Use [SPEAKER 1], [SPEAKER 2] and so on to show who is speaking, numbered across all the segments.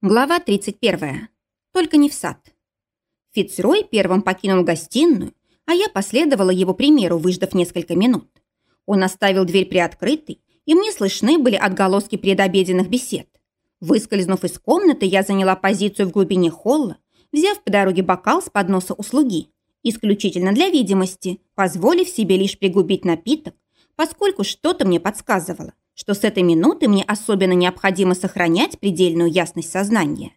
[SPEAKER 1] Глава 31. Только не в сад. Фицрой первым покинул гостиную, а я последовала его примеру, выждав несколько минут. Он оставил дверь приоткрытой, и мне слышны были отголоски предобеденных бесед. Выскользнув из комнаты, я заняла позицию в глубине холла, взяв по дороге бокал с подноса услуги, исключительно для видимости, позволив себе лишь пригубить напиток, поскольку что-то мне подсказывало, что с этой минуты мне особенно необходимо сохранять предельную ясность сознания.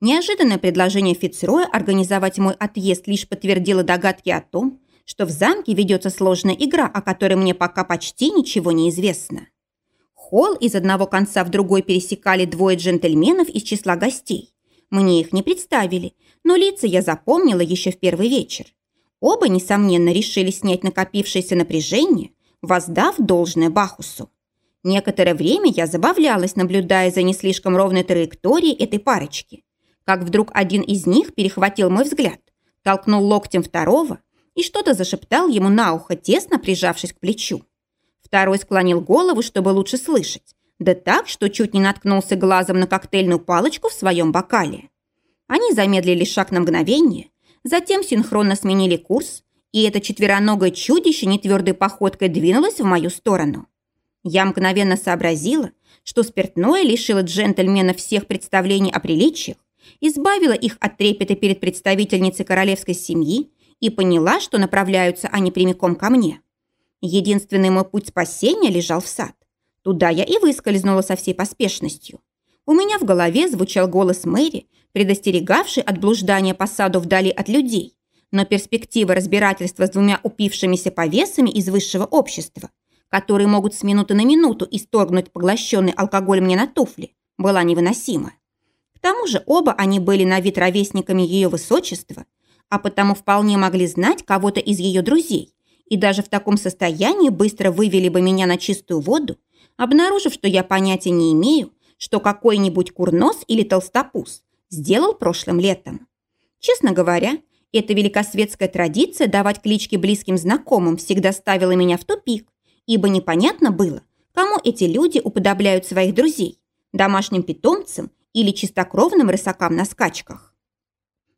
[SPEAKER 1] Неожиданное предложение Фицроя организовать мой отъезд лишь подтвердило догадки о том, что в замке ведется сложная игра, о которой мне пока почти ничего не известно. Холл из одного конца в другой пересекали двое джентльменов из числа гостей. Мне их не представили, но лица я запомнила еще в первый вечер. Оба, несомненно, решили снять накопившееся напряжение, воздав должное Бахусу. Некоторое время я забавлялась, наблюдая за не слишком ровной траекторией этой парочки. Как вдруг один из них перехватил мой взгляд, толкнул локтем второго и что-то зашептал ему на ухо, тесно прижавшись к плечу. Второй склонил голову, чтобы лучше слышать, да так, что чуть не наткнулся глазом на коктейльную палочку в своем бокале. Они замедлили шаг на мгновение, затем синхронно сменили курс, и это четвероногое чудище нетвердой походкой двинулось в мою сторону. Я мгновенно сообразила, что спиртное лишило джентльмена всех представлений о приличиях, избавило их от трепета перед представительницей королевской семьи и поняла, что направляются они прямиком ко мне. Единственный мой путь спасения лежал в сад. Туда я и выскользнула со всей поспешностью. У меня в голове звучал голос Мэри, предостерегавший от блуждания по саду вдали от людей, но перспектива разбирательства с двумя упившимися повесами из высшего общества которые могут с минуты на минуту исторгнуть поглощенный алкоголь мне на туфли, была невыносима. К тому же оба они были на вид ровесниками ее высочества, а потому вполне могли знать кого-то из ее друзей, и даже в таком состоянии быстро вывели бы меня на чистую воду, обнаружив, что я понятия не имею, что какой-нибудь курнос или толстопуз сделал прошлым летом. Честно говоря, эта великосветская традиция давать клички близким знакомым всегда ставила меня в тупик, ибо непонятно было, кому эти люди уподобляют своих друзей, домашним питомцам или чистокровным рысакам на скачках.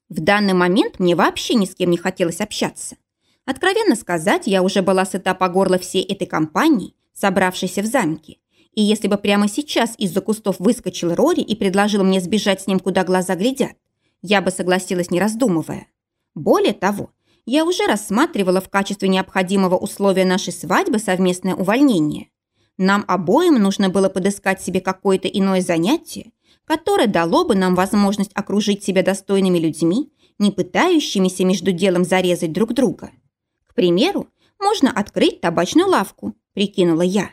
[SPEAKER 1] В данный момент мне вообще ни с кем не хотелось общаться. Откровенно сказать, я уже была сыта по горло всей этой компании, собравшейся в замке. И если бы прямо сейчас из-за кустов выскочил Рори и предложил мне сбежать с ним, куда глаза глядят, я бы согласилась, не раздумывая. Более того, я уже рассматривала в качестве необходимого условия нашей свадьбы совместное увольнение. Нам обоим нужно было подыскать себе какое-то иное занятие, которое дало бы нам возможность окружить себя достойными людьми, не пытающимися между делом зарезать друг друга. К примеру, можно открыть табачную лавку, прикинула я.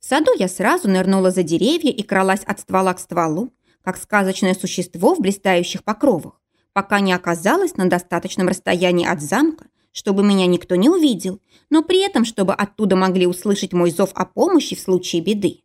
[SPEAKER 1] В саду я сразу нырнула за деревья и кралась от ствола к стволу, как сказочное существо в блистающих покровах, пока не оказалась на достаточном расстоянии от замка, чтобы меня никто не увидел, но при этом, чтобы оттуда могли услышать мой зов о помощи в случае беды.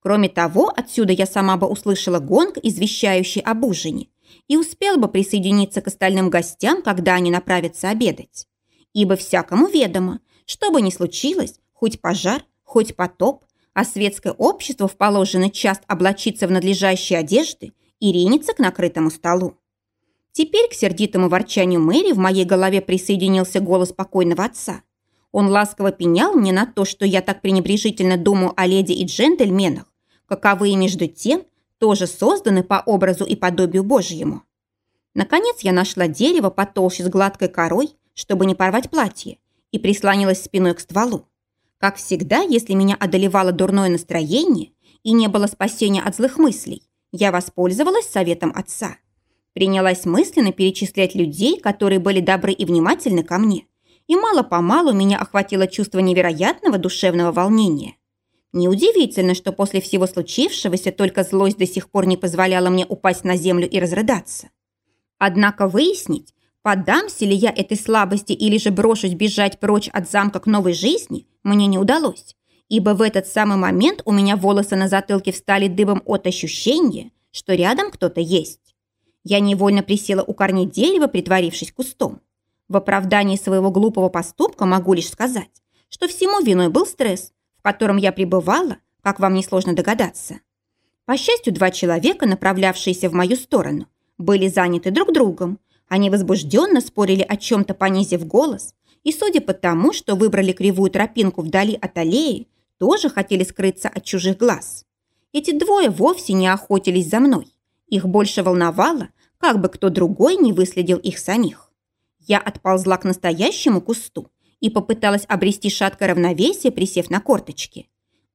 [SPEAKER 1] Кроме того, отсюда я сама бы услышала гонг, извещающий об ужине, и успела бы присоединиться к остальным гостям, когда они направятся обедать. Ибо всякому ведомо, что бы ни случилось, хоть пожар, хоть потоп, а светское общество в положенный час облачится в надлежащие одежды и ринется к накрытому столу. Теперь к сердитому ворчанию Мэри в моей голове присоединился голос покойного отца. Он ласково пенял мне на то, что я так пренебрежительно думаю о леди и джентльменах, каковые между тем тоже созданы по образу и подобию Божьему. Наконец я нашла дерево потолще с гладкой корой, чтобы не порвать платье, и прислонилась спиной к стволу. Как всегда, если меня одолевало дурное настроение и не было спасения от злых мыслей, я воспользовалась советом отца. Принялась мысленно перечислять людей, которые были добры и внимательны ко мне. И мало-помалу меня охватило чувство невероятного душевного волнения. Неудивительно, что после всего случившегося только злость до сих пор не позволяла мне упасть на землю и разрыдаться. Однако выяснить, поддамся ли я этой слабости или же брошусь бежать прочь от замка к новой жизни, мне не удалось, ибо в этот самый момент у меня волосы на затылке встали дыбом от ощущения, что рядом кто-то есть. Я невольно присела у корней дерева, притворившись кустом. В оправдании своего глупого поступка могу лишь сказать, что всему виной был стресс, в котором я пребывала, как вам несложно догадаться. По счастью, два человека, направлявшиеся в мою сторону, были заняты друг другом. Они возбужденно спорили о чем-то, понизив голос, и, судя по тому, что выбрали кривую тропинку вдали от аллеи, тоже хотели скрыться от чужих глаз. Эти двое вовсе не охотились за мной. Их больше волновало, как бы кто другой не выследил их самих. Я отползла к настоящему кусту и попыталась обрести шаткое равновесие, присев на корточки.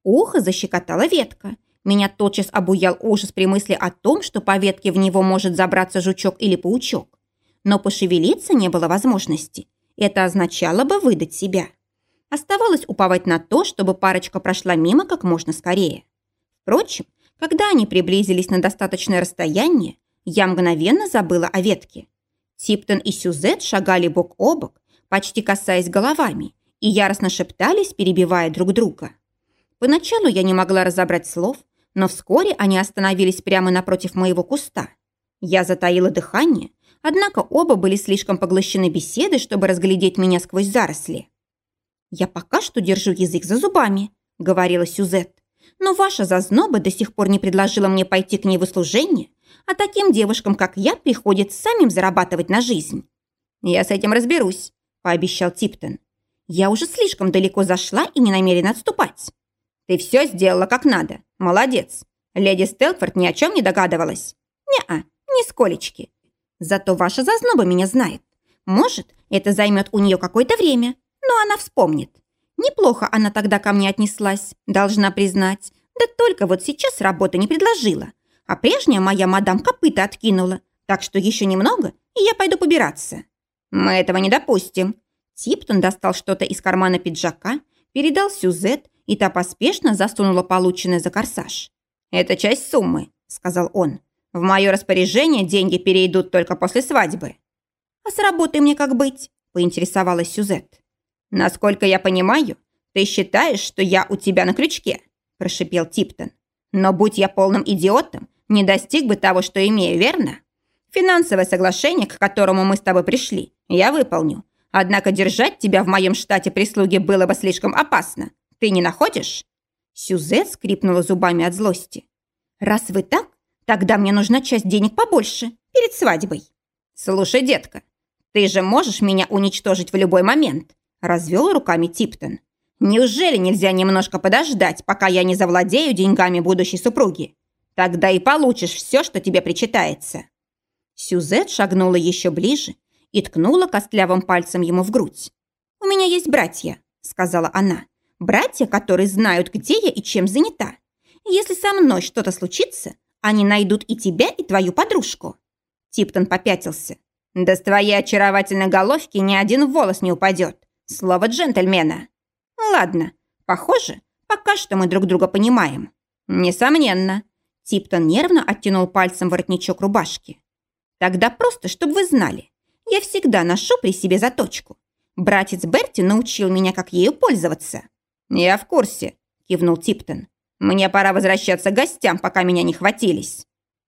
[SPEAKER 1] Ухо защекотала ветка. Меня тотчас обуял ужас при мысли о том, что по ветке в него может забраться жучок или паучок. Но пошевелиться не было возможности. Это означало бы выдать себя. Оставалось уповать на то, чтобы парочка прошла мимо как можно скорее. Впрочем, когда они приблизились на достаточное расстояние, я мгновенно забыла о ветке. Типтон и Сюзет шагали бок о бок, почти касаясь головами, и яростно шептались, перебивая друг друга. Поначалу я не могла разобрать слов, но вскоре они остановились прямо напротив моего куста. Я затаила дыхание, однако оба были слишком поглощены беседой, чтобы разглядеть меня сквозь заросли. «Я пока что держу язык за зубами», — говорила Сюзет. «Но ваша зазноба до сих пор не предложила мне пойти к ней в услужение, а таким девушкам, как я, приходится самим зарабатывать на жизнь». «Я с этим разберусь», — пообещал Типтон. «Я уже слишком далеко зашла и не намерена отступать». «Ты все сделала как надо. Молодец. Леди Стелфорд ни о чем не догадывалась?» «Не-а, нисколечки. Зато ваша зазноба меня знает. Может, это займет у нее какое-то время, но она вспомнит. Неплохо она тогда ко мне отнеслась, должна признать. Да только вот сейчас работы не предложила. А прежняя моя мадам копыта откинула. Так что еще немного, и я пойду побираться. Мы этого не допустим. Типтон достал что-то из кармана пиджака, передал Сюзет, и та поспешно засунула полученное за корсаж. «Это часть суммы», — сказал он. «В мое распоряжение деньги перейдут только после свадьбы». «А с работой мне как быть?» — поинтересовалась Сюзет. «Насколько я понимаю, ты считаешь, что я у тебя на крючке?» – прошипел Типтон. «Но будь я полным идиотом, не достиг бы того, что имею, верно? Финансовое соглашение, к которому мы с тобой пришли, я выполню. Однако держать тебя в моем штате прислуги было бы слишком опасно. Ты не находишь?» Сюзет скрипнула зубами от злости. «Раз вы так, тогда мне нужна часть денег побольше, перед свадьбой». «Слушай, детка, ты же можешь меня уничтожить в любой момент. Развел руками Типтон. «Неужели нельзя немножко подождать, пока я не завладею деньгами будущей супруги? Тогда и получишь все, что тебе причитается». Сюзет шагнула еще ближе и ткнула костлявым пальцем ему в грудь. «У меня есть братья», — сказала она. «Братья, которые знают, где я и чем занята. Если со мной что-то случится, они найдут и тебя, и твою подружку». Типтон попятился. «Да с твоей очаровательной головки ни один волос не упадет. Слово джентльмена. Ладно, похоже, пока что мы друг друга понимаем. Несомненно. Типтон нервно оттянул пальцем воротничок рубашки. Тогда просто, чтобы вы знали, я всегда ношу при себе заточку. Братец Берти научил меня, как ею пользоваться. Я в курсе, кивнул Типтон. Мне пора возвращаться к гостям, пока меня не хватились.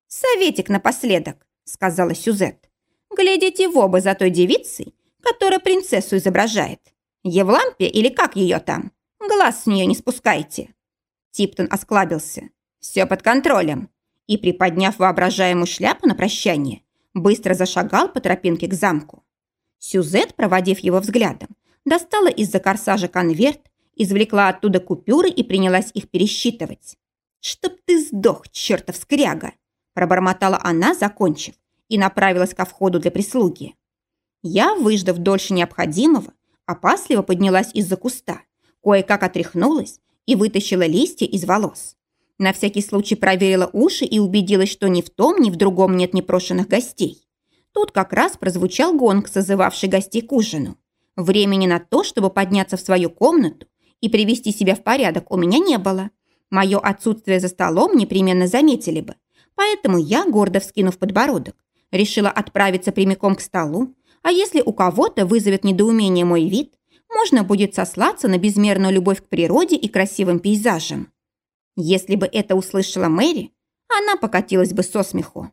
[SPEAKER 1] Советик напоследок, сказала Сюзет. Глядите в оба за той девицей, которая принцессу изображает. Евлампия или как ее там? Глаз с нее не спускайте». Типтон осклабился. «Все под контролем». И, приподняв воображаемую шляпу на прощание, быстро зашагал по тропинке к замку. Сюзет, проводив его взглядом, достала из-за корсажа конверт, извлекла оттуда купюры и принялась их пересчитывать. «Чтоб ты сдох, чертов скряга!» пробормотала она, закончив, и направилась ко входу для прислуги. Я, выждав дольше необходимого, опасливо поднялась из-за куста, кое-как отряхнулась и вытащила листья из волос. На всякий случай проверила уши и убедилась, что ни в том, ни в другом нет непрошенных гостей. Тут как раз прозвучал гонг, созывавший гостей к ужину. Времени на то, чтобы подняться в свою комнату и привести себя в порядок, у меня не было. Мое отсутствие за столом непременно заметили бы. Поэтому я, гордо вскинув подбородок, решила отправиться прямиком к столу, а если у кого-то вызовет недоумение мой вид, можно будет сослаться на безмерную любовь к природе и красивым пейзажам. Если бы это услышала Мэри, она покатилась бы со смеху.